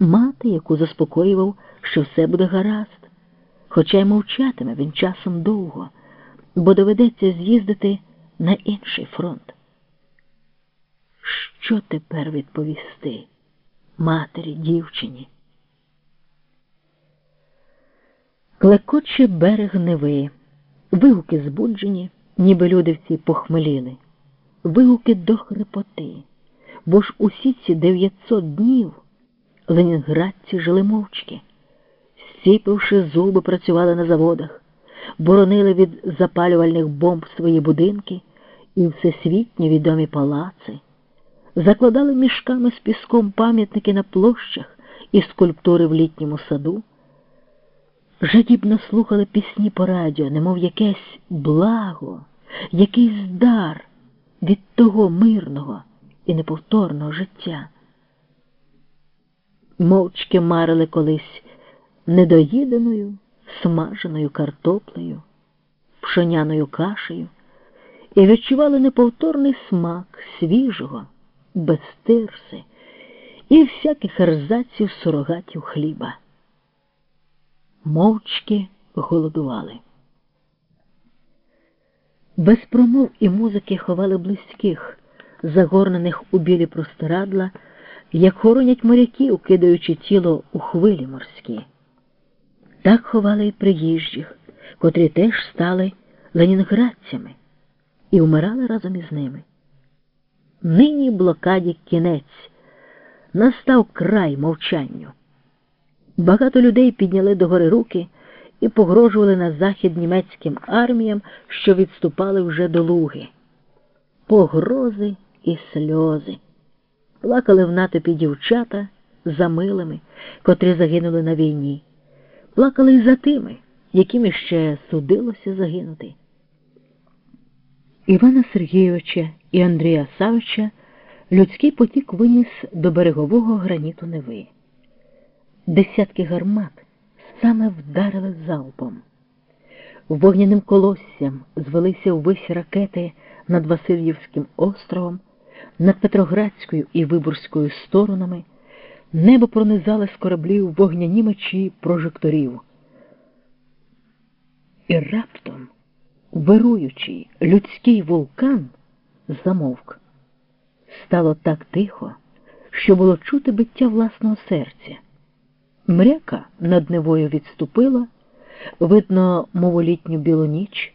мати, яку заспокоював, що все буде гаразд, хоча й мовчатиме він часом довго, бо доведеться з'їздити на інший фронт. Що тепер відповісти матері, дівчині? Клекоче берег Неви, вигуки збуджені, ніби люди всі похмеліли, вигуки до хрипоти, бо ж усі ці 900 днів ленінградці жили мовчки, сіпивши зуби, працювали на заводах, боронили від запалювальних бомб свої будинки і всесвітньо відомі палаци, закладали мішками з піском пам'ятники на площах і скульптури в літньому саду. Жадібно слухали пісні по радіо, немов якесь благо, якийсь дар від того мирного і неповторного життя. Мовчки марили колись недоїденою, смаженою картоплею, пшоняною кашею і відчували неповторний смак свіжого, без тирси і всяких ерзаців сурогатів хліба мовчки голодували. Без промов і музики ховали близьких, загорнених у білі простирадла, як хоронять моряків, кидаючи тіло у хвилі морські. Так ховали й приїжджих, котрі теж стали ленінградцями і вмирали разом із ними. Нині блокаді кінець настав край мовчанню. Багато людей підняли догори руки і погрожували на захід німецьким арміям, що відступали вже до Луги. Погрози і сльози. Плакали в натопі дівчата за милими, котрі загинули на війні. Плакали й за тими, яким іще судилося загинути. Івана Сергійовича і Андрія Савича людський потік виніс до берегового граніту Неви. Десятки гармат саме вдарили залпом. Вогняним колоссям звелися ввись ракети над Васильівським островом, над Петроградською і Виборською сторонами, небо пронизали з кораблів вогняні мечі прожекторів. І раптом вируючий людський вулкан замовк. Стало так тихо, що було чути биття власного серця. Мряка над Невою відступила, видно, моволітню білу ніч,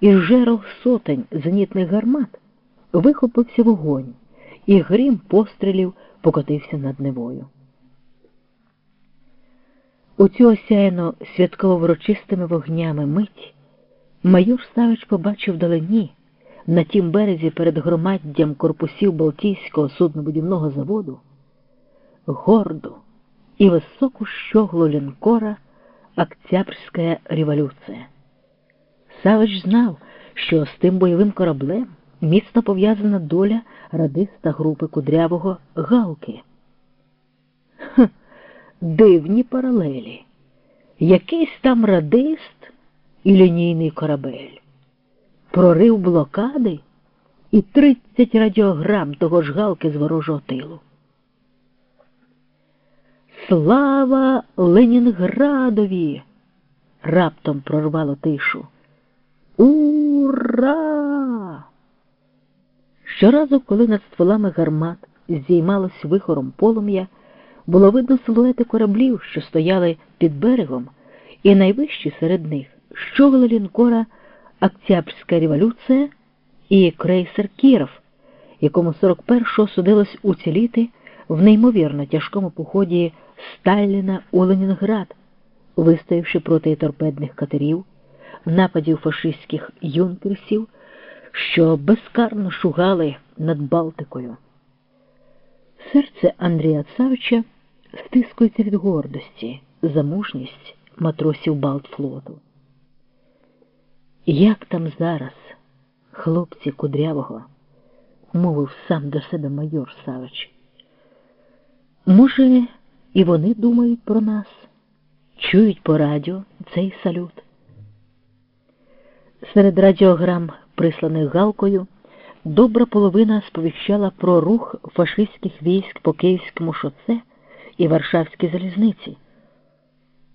із жерел сотень зенітних гармат вихопився вогонь, і грім пострілів покотився над Невою. У цю осяяно святково врочистими вогнями мить майор Савич побачив вдалині на тім березі перед громаддям корпусів Балтійського суднобудівного заводу горду і високу щоглу лінкора Октябрьська революція. Савич знав, що з тим бойовим кораблем міцно пов'язана доля радиста групи кудрявого Галки. Хм, дивні паралелі. Якийсь там радист і лінійний корабель, прорив блокади і тридцять радіограм того ж галки з ворожого тилу. Слава Ленінградові! раптом прорвало тишу. Ура! Щоразу, коли над стволами гармат здіймалось вихором полум'я, було видно силуети кораблів, що стояли під берегом, і найвищі серед них щогла лінкора Октябрьська революція і крейсер Кіров, якому 41-го судилось уціліти в неймовірно тяжкому поході Сталіна у Ленінград, вистоявши проти торпедних катерів, нападів фашистських юнкерсів, що безкарно шугали над Балтикою. Серце Андрія Цавича стискується від гордості за мужність матросів Балтфлоту. Як там зараз, хлопці кудрявого, мовив сам до себе майор Савич. Може, і вони думають про нас, чують по радіо цей салют. Серед радіограм, присланих галкою, добра половина сповіщала про рух фашистських військ по Київському шосе і Варшавській залізниці.